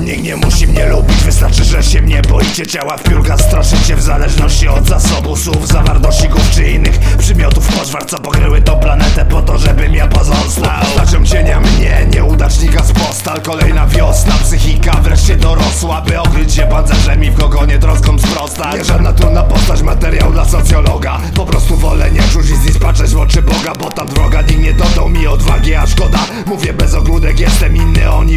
Nikt nie musi mnie lubić, wystarczy, że się mnie boicie. Ciała w piórka straszycie w zależności od zasobu słów Zawartościków czy innych przymiotów. Pożwar Co pokryły tą planetę po to, żebym ja pozostał. Postacią cienia mnie, nieudacznika z postal. Kolejna wiosna, psychika wreszcie dorosła By okryć się pancerzem i w kogo nie troską sprostać. Nie żadna trudna postać, materiał dla socjologa. Po prostu wolę nie czuć i patrzeć w oczy Boga Bo ta droga nikt nie dodał mi odwagi, a szkoda. Mówię bez jestem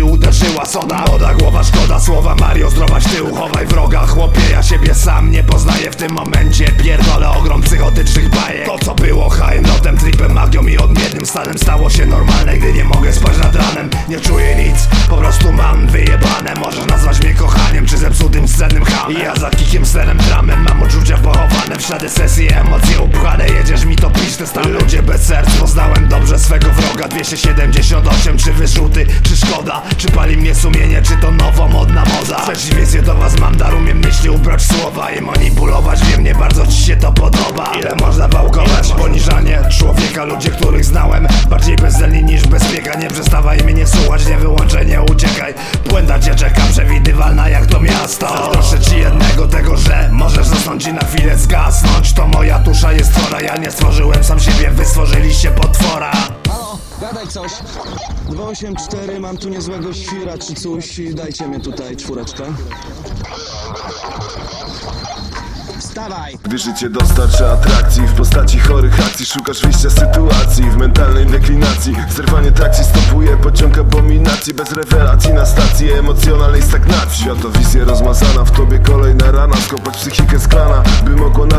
uderzyła soda Moda głowa, szkoda słowa, Mario zdrowaś tył Chowaj wroga, chłopie, ja siebie sam nie poznaję w tym momencie. Pierdolę ogrom psychotycznych bajek. To co było hajem, lotem, tripem, magią i odmiennym stanem Stało się normalne, gdy nie mogę ślady sesji Emocje upchane, jedziesz mi to pisz te stany Ludzie bez serc, poznałem dobrze swego wroga 278, czy wyrzuty, czy szkoda? Czy pali mnie sumienie, czy to nowo modna moda? Przeciwieństwie do was mam dar, umiem myśli ubrać słowa I manipulować, wiem, nie bardzo ci się to podoba. Ile można wałkować, poniżanie człowieka Ludzie, których znałem, bardziej bezzelni niż bezpieka Nie przestawaj mnie słuchać, nie wyłączaj, nie uciekaj. Błęda cię czeka, przewidywalna jak to miasto Tusza jest chora, ja nie stworzyłem sam siebie, wy stworzyliście potwora Halo, gadaj coś. 284, mam tu niezłego świra czy coś. Dajcie mnie tutaj czwóreczkę. Wstawaj! Gdy życie dostarcza atrakcji w postaci chorych akcji Szukasz wyjścia z sytuacji w mentalnej deklinacji Zerwanie trakcji stopuje pociąg abominacji Bez rewelacji na stacji emocjonalnej stagnacji Światowizja rozmazana, w tobie kolejna rana Skopać psychikę z grana, by przemiana Noc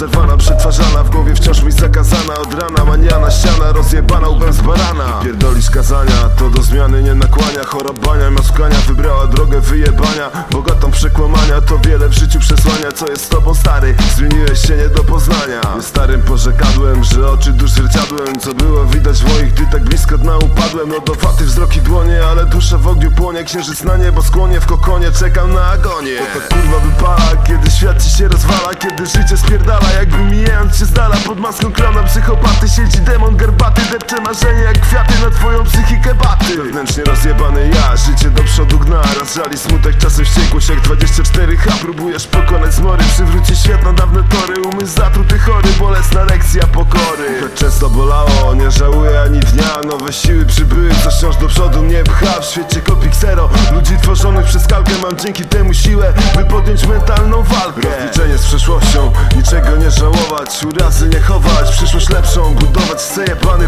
zerwana, przetwarzana, wciąż myśl zakazana. Od rana maniana, ściana rozjebana, łbem z barana. Pierdolisz kazania, to do zmiany nie nakłania. Chorobania, maskania, wybrała drogę wyjebania. Bogatą przekłamania, to wiele w życiu przesłania. Co jest z tobą stary? Zmieniłeś się nie do poznania. Jest starym porzekadłem, że oczy dusz zwierciadłem. Co było widać w moich, gdy tak blisko dna upadłem. Lodowaty wzrok i dłonie, ale dusza w ogniu płonie. Księżyc na niebo skłonie, w kokonie czekam na agonię To tak kurwa wypala, kiedy świat ci się rozwala Kiedy życie spierdala, jakby mijając się z dala Pod maską klona psychopaty siedzi demon garbaty Depcze marzenie jak kwiaty na twoją psychikę baty. Wewnętrznie rozjebany ja, życie do przodu gna. Raz żali smutek, czasem wściekłość jak 24H Próbujesz pokonać zmory, przywrócić świat na dawne tory. Umysł zatruty chory, bolesna lekcja pokory. Choć często bolało, nie żałuję ani dnia. Nowe siły przybyły, co wciąż do przodu mnie pcha W świecie kopik zero, ludzi tworzonych przez kalkę Mam dzięki temu siłę, by podjąć mentalną walkę. Rozliczenie z przeszłością, niczego nie żałować. Urazy nie chować, przyszłość lepszą. Budować Chcę jebany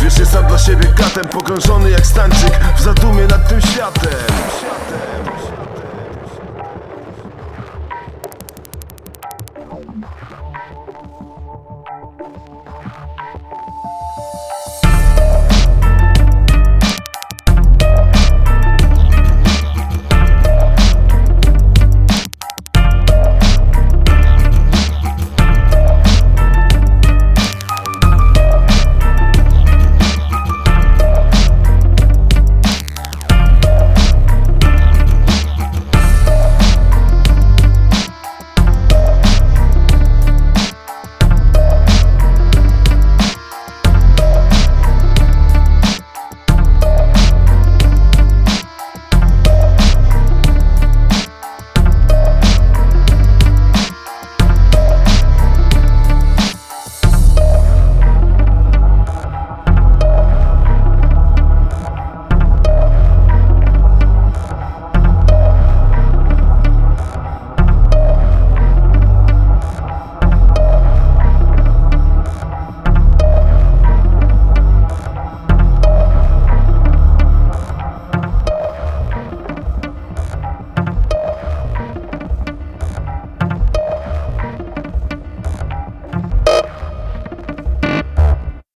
wiesz, sam dla siebie katem Pogrążony jak stańczyk w zadumie nad tym światem